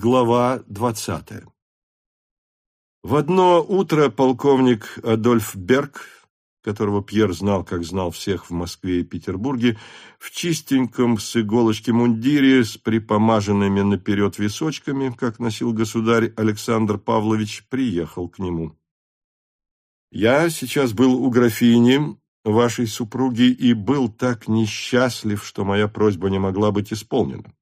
Глава двадцатая В одно утро полковник Адольф Берг, которого Пьер знал, как знал всех в Москве и Петербурге, в чистеньком с иголочки мундире с припомаженными наперед височками, как носил государь Александр Павлович, приехал к нему. «Я сейчас был у графини, вашей супруги, и был так несчастлив, что моя просьба не могла быть исполнена.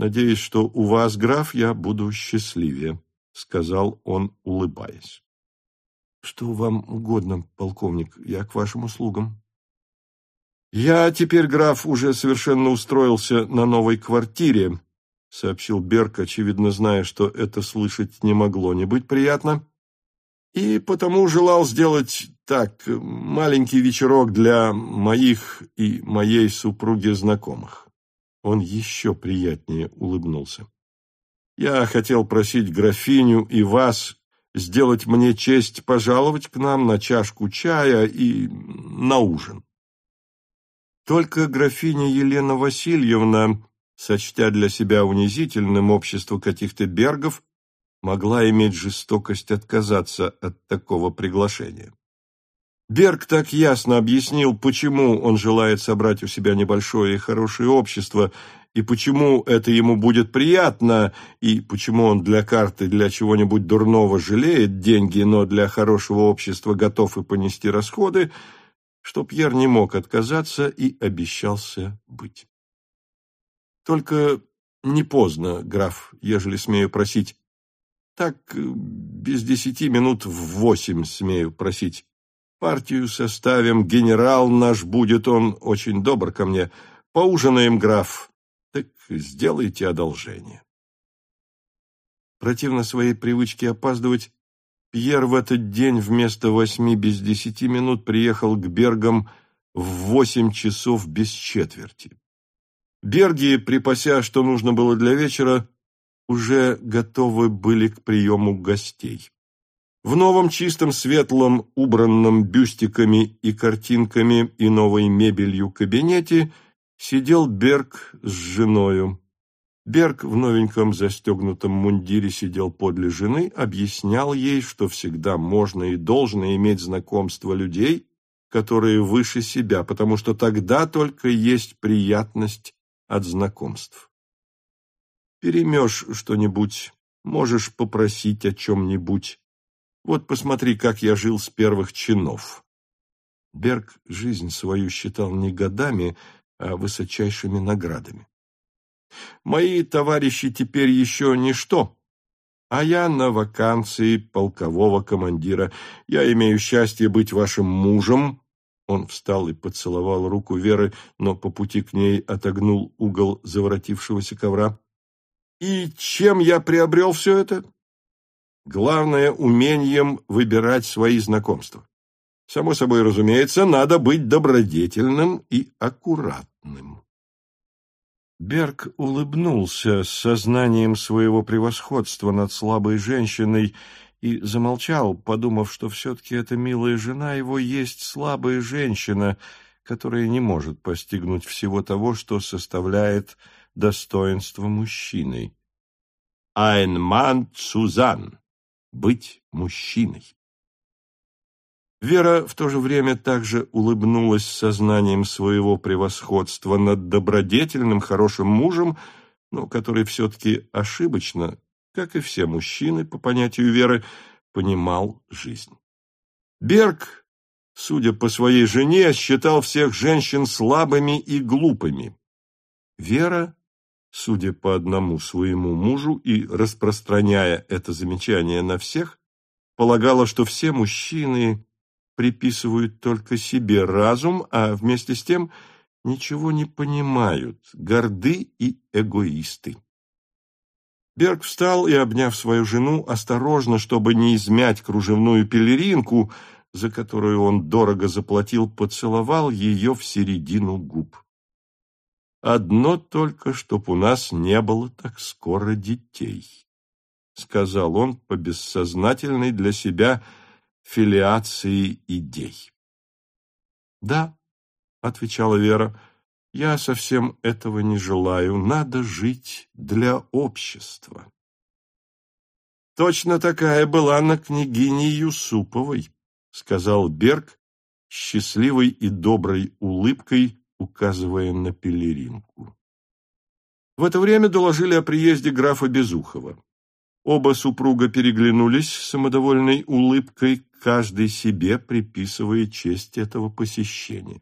Надеюсь, что у вас, граф, я буду счастливее, — сказал он, улыбаясь. — Что вам угодно, полковник, я к вашим услугам. — Я теперь, граф, уже совершенно устроился на новой квартире, — сообщил Берг, очевидно зная, что это слышать не могло не быть приятно, и потому желал сделать так маленький вечерок для моих и моей супруги знакомых. Он еще приятнее улыбнулся. «Я хотел просить графиню и вас сделать мне честь пожаловать к нам на чашку чая и на ужин». Только графиня Елена Васильевна, сочтя для себя унизительным общество каких-то бергов, могла иметь жестокость отказаться от такого приглашения. Берг так ясно объяснил, почему он желает собрать у себя небольшое и хорошее общество, и почему это ему будет приятно, и почему он для карты для чего-нибудь дурного жалеет деньги, но для хорошего общества готов и понести расходы, что Пьер не мог отказаться и обещался быть. Только не поздно, граф, ежели смею просить. Так без десяти минут в восемь смею просить. Партию составим, генерал наш будет, он очень добр ко мне. Поужинаем, граф. Так сделайте одолжение. Противно своей привычке опаздывать, Пьер в этот день вместо восьми без десяти минут приехал к Бергам в восемь часов без четверти. Берги, припася, что нужно было для вечера, уже готовы были к приему гостей. В новом чистом светлом, убранном бюстиками и картинками и новой мебелью кабинете сидел Берг с женою. Берг в новеньком застегнутом мундире сидел подле жены, объяснял ей, что всегда можно и должно иметь знакомство людей, которые выше себя, потому что тогда только есть приятность от знакомств. Перемешь что-нибудь, можешь попросить о чем-нибудь, вот посмотри, как я жил с первых чинов. Берг жизнь свою считал не годами, а высочайшими наградами. Мои товарищи теперь еще ничто, а я на вакансии полкового командира. Я имею счастье быть вашим мужем. Он встал и поцеловал руку Веры, но по пути к ней отогнул угол заворотившегося ковра. И чем я приобрел все это? Главное – умением выбирать свои знакомства. Само собой разумеется, надо быть добродетельным и аккуратным. Берг улыбнулся с сознанием своего превосходства над слабой женщиной и замолчал, подумав, что все-таки эта милая жена его есть слабая женщина, которая не может постигнуть всего того, что составляет достоинство мужчины. «Ein Mann Сузан» быть мужчиной. Вера в то же время также улыбнулась сознанием своего превосходства над добродетельным, хорошим мужем, но который все-таки ошибочно, как и все мужчины, по понятию Веры, понимал жизнь. Берг, судя по своей жене, считал всех женщин слабыми и глупыми. Вера судя по одному своему мужу и распространяя это замечание на всех, полагала, что все мужчины приписывают только себе разум, а вместе с тем ничего не понимают, горды и эгоисты. Берг встал и, обняв свою жену, осторожно, чтобы не измять кружевную пелеринку, за которую он дорого заплатил, поцеловал ее в середину губ. Одно только, чтоб у нас не было так скоро детей, — сказал он по бессознательной для себя филиации идей. — Да, — отвечала Вера, — я совсем этого не желаю. Надо жить для общества. точно такая была на княгине Юсуповой, сказал Берг, счастливой и доброй улыбкой, указывая на пелеринку. В это время доложили о приезде графа Безухова. Оба супруга переглянулись самодовольной улыбкой, каждый себе приписывая честь этого посещения.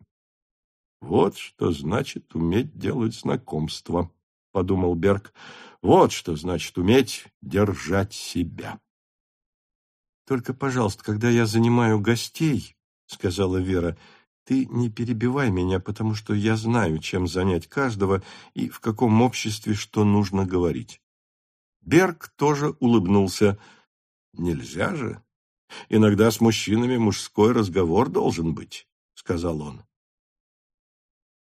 «Вот что значит уметь делать знакомство», — подумал Берг. «Вот что значит уметь держать себя». «Только, пожалуйста, когда я занимаю гостей, — сказала Вера, — ты не перебивай меня, потому что я знаю, чем занять каждого и в каком обществе что нужно говорить. Берг тоже улыбнулся. «Нельзя же. Иногда с мужчинами мужской разговор должен быть», — сказал он.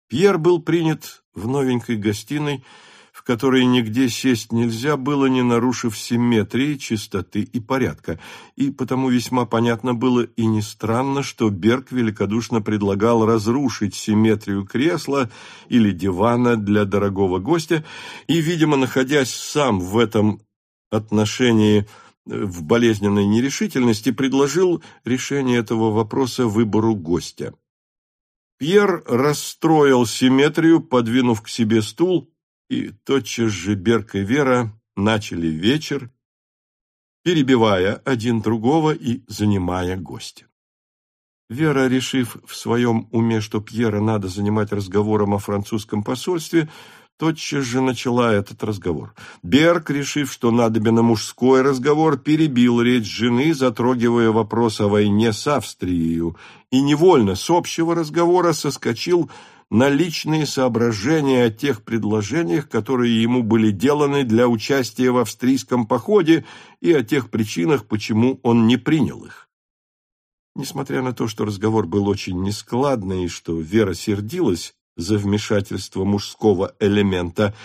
Пьер был принят в новенькой гостиной, в которой нигде сесть нельзя было, не нарушив симметрии, чистоты и порядка, и потому весьма понятно было и не странно, что Берг великодушно предлагал разрушить симметрию кресла или дивана для дорогого гостя, и, видимо, находясь сам в этом отношении э, в болезненной нерешительности, предложил решение этого вопроса выбору гостя. Пьер расстроил симметрию, подвинув к себе стул, и тотчас же Берг и Вера начали вечер, перебивая один другого и занимая гостя. Вера, решив в своем уме, что Пьера надо занимать разговором о французском посольстве, тотчас же начала этот разговор. Берг, решив, что надобен мужской разговор, перебил речь жены, затрогивая вопрос о войне с Австрией, и невольно с общего разговора соскочил на личные соображения о тех предложениях, которые ему были деланы для участия в австрийском походе и о тех причинах, почему он не принял их. Несмотря на то, что разговор был очень нескладный и что Вера сердилась, за вмешательство мужского элемента.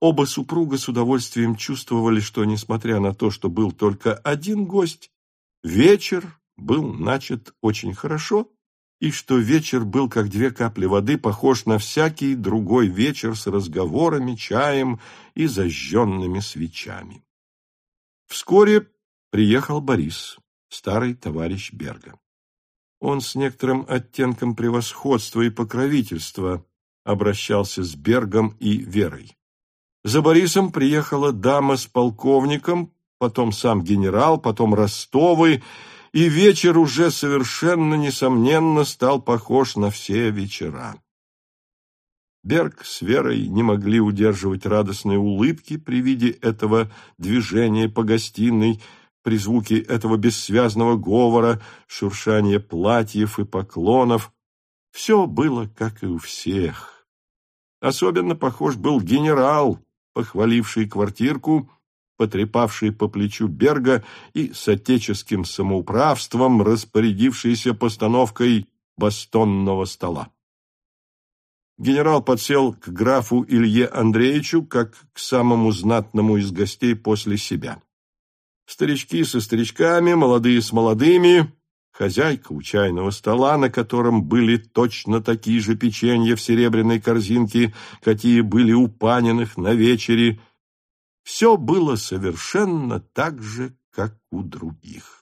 Оба супруга с удовольствием чувствовали, что, несмотря на то, что был только один гость, вечер был начат очень хорошо, и что вечер был, как две капли воды, похож на всякий другой вечер с разговорами, чаем и зажженными свечами. Вскоре приехал Борис, старый товарищ Берга. Он с некоторым оттенком превосходства и покровительства обращался с Бергом и Верой. За Борисом приехала дама с полковником, потом сам генерал, потом Ростовы, и вечер уже совершенно несомненно стал похож на все вечера. Берг с Верой не могли удерживать радостной улыбки при виде этого движения по гостиной, при звуке этого бессвязного говора, шуршания платьев и поклонов. Все было, как и у всех. Особенно похож был генерал, похваливший квартирку, потрепавший по плечу Берга и с отеческим самоуправством распорядившийся постановкой бастонного стола. Генерал подсел к графу Илье Андреевичу как к самому знатному из гостей после себя. Старички со старичками, молодые с молодыми, Хозяйка у чайного стола, на котором были точно такие же печенья в серебряной корзинке, какие были у Паниных на вечере. Все было совершенно так же, как у других.